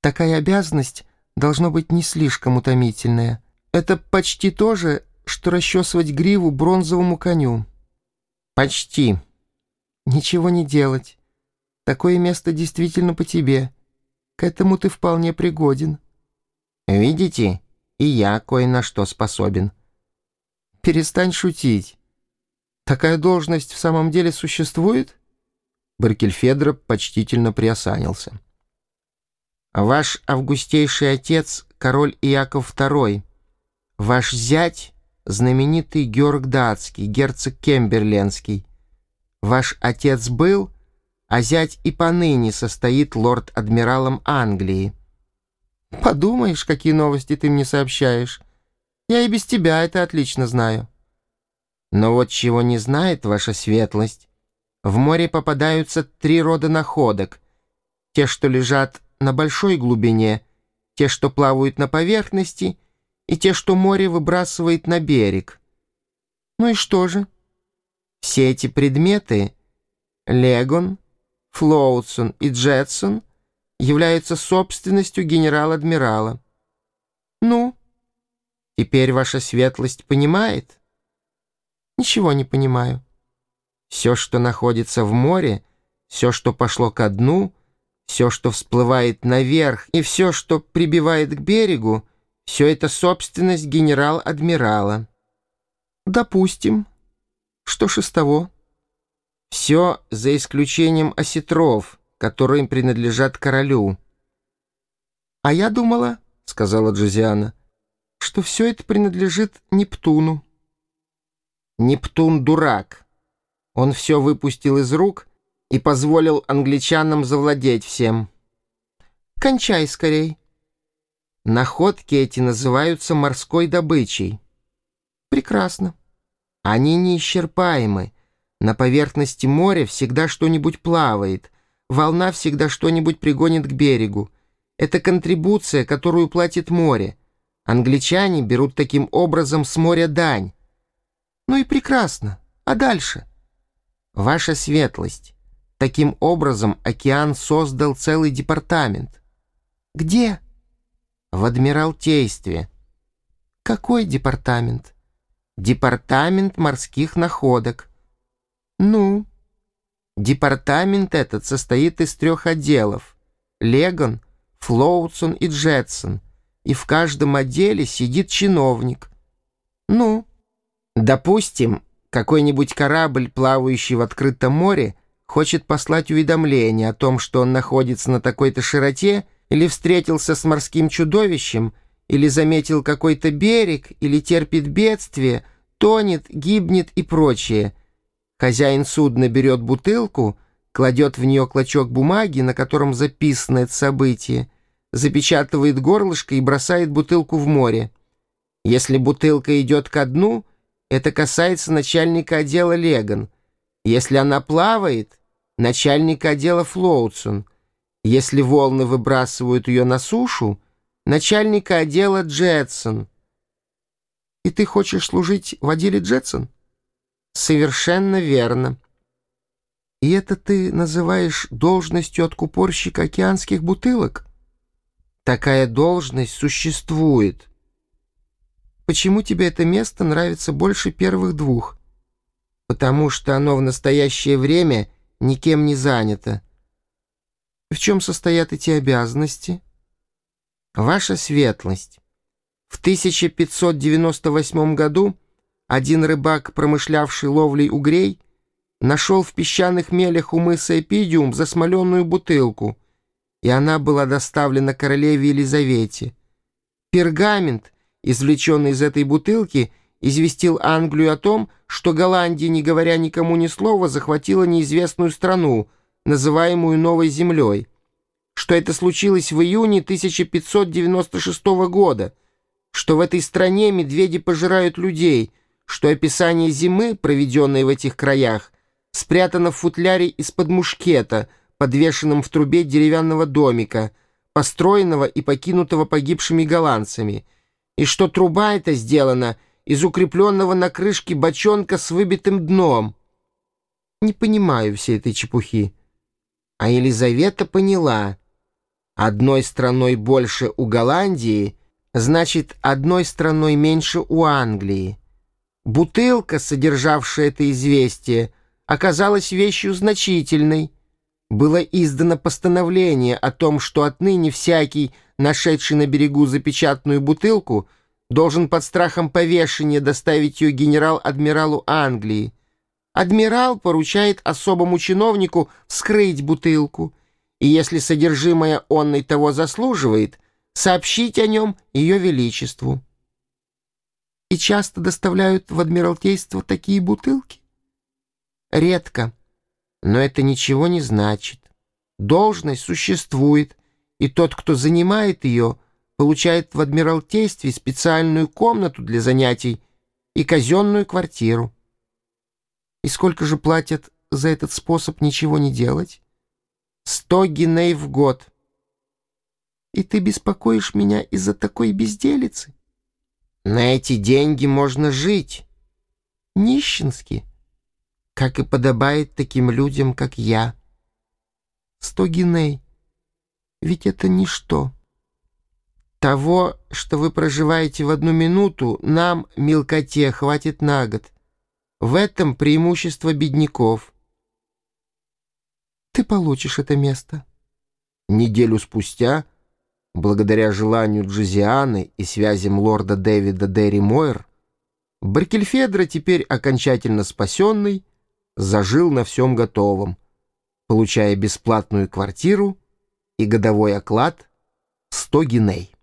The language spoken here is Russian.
Такая обязанность должно быть не слишком утомительная. Это почти то же, что расчесывать гриву бронзовому коню. Почти. Ничего не делать. Такое место действительно по тебе. К этому ты вполне пригоден. Видите, и я кое на что способен. Перестань шутить. Такая должность в самом деле существует? Баркельфедро почтительно приосанился. «Ваш августейший отец, король Иаков II, ваш зять, знаменитый Георг Датский, герцог Кемберленский. Ваш отец был, а зять и поныне состоит лорд-адмиралом Англии. Подумаешь, какие новости ты мне сообщаешь. Я и без тебя это отлично знаю. Но вот чего не знает ваша светлость, в море попадаются три рода находок. Те, что лежат на большой глубине, те, что плавают на поверхности, и те, что море выбрасывает на берег. Ну и что же? Все эти предметы — Легон, Флоутсон и Джетсон — являются собственностью генерал-адмирала. Ну? Теперь ваша светлость понимает? Ничего не понимаю. Все, что находится в море, все, что пошло ко дну, все, что всплывает наверх, и все, что прибивает к берегу, все это собственность генерал-адмирала. Допустим. Что ж из того? Все за исключением осетров, которые принадлежат королю. А я думала, — сказала Джозиана, — что все это принадлежит Нептуну. Нептун дурак. Он все выпустил из рук и позволил англичанам завладеть всем. «Кончай скорей». Находки эти называются морской добычей. Прекрасно. Они неисчерпаемы. На поверхности моря всегда что-нибудь плавает. Волна всегда что-нибудь пригонит к берегу. Это контрибуция, которую платит море. Англичане берут таким образом с моря дань. Ну и прекрасно. А дальше? Ваша светлость, таким образом океан создал целый департамент. Где? В Адмиралтействе. Какой департамент? Департамент морских находок. Ну? Департамент этот состоит из трех отделов. Легон, Флоутсон и Джетсон. И в каждом отделе сидит чиновник. Ну? Допустим, какой-нибудь корабль, плавающий в открытом море, хочет послать уведомление о том, что он находится на такой-то широте, или встретился с морским чудовищем, или заметил какой-то берег, или терпит бедствие, тонет, гибнет и прочее. Хозяин судна берет бутылку, кладет в нее клочок бумаги, на котором записано это событие, запечатывает горлышко и бросает бутылку в море. Если бутылка идет ко дну — это касается начальника отдела Леган. Если она плавает, начальника отдела Флоутсон. Если волны выбрасывают ее на сушу, начальника отдела Джетсон. И ты хочешь служить в отделе Джетсон? Совершенно верно. И это ты называешь должностью откупорщика океанских бутылок? Такая должность существует. Почему тебе это место нравится больше первых двух? Потому что оно в настоящее время никем не занято. В чем состоят эти обязанности? Ваша светлость. В 1598 году один рыбак, промышлявший ловлей угрей, нашел в песчаных мелях у мыса Эпидиум засмоленную бутылку, и она была доставлена королеве Елизавете. Пергамент — извлеченный из этой бутылки, известил Англию о том, что Голландия, не говоря никому ни слова, захватила неизвестную страну, называемую Новой Землей, что это случилось в июне 1596 года, что в этой стране медведи пожирают людей, что описание зимы, проведенной в этих краях, спрятано в футляре из-под мушкета, подвешенном в трубе деревянного домика, построенного и покинутого погибшими голландцами — и что труба эта сделана из укрепленного на крышке бочонка с выбитым дном. Не понимаю всей этой чепухи. А Елизавета поняла. Одной страной больше у Голландии, значит, одной страной меньше у Англии. Бутылка, содержавшая это известие, оказалась вещью значительной. Было издано постановление о том, что отныне всякий, нашедший на берегу запечатанную бутылку, должен под страхом повешения доставить ее генерал-адмиралу Англии. Адмирал поручает особому чиновнику вскрыть бутылку, и если содержимое онной того заслуживает, сообщить о нем ее величеству. И часто доставляют в Адмиралтейство такие бутылки? Редко, но это ничего не значит. Должность существует, и тот, кто занимает ее, получает в Адмиралтействе специальную комнату для занятий и казенную квартиру. И сколько же платят за этот способ ничего не делать? Сто гиней в год. И ты беспокоишь меня из-за такой безделицы? На эти деньги можно жить. Нищенски, как и подобает таким людям, как я. Сто гиней. Ведь это ничто. Того, что вы проживаете в одну минуту, нам, мелкоте, хватит на год. В этом преимущество бедняков. Ты получишь это место. Неделю спустя, благодаря желанию Джозианы и связям лорда Дэвида Дерри Мойер, Баркельфедро, теперь окончательно спасенный, зажил на всем готовом, получая бесплатную квартиру и годовой оклад 100 гиней.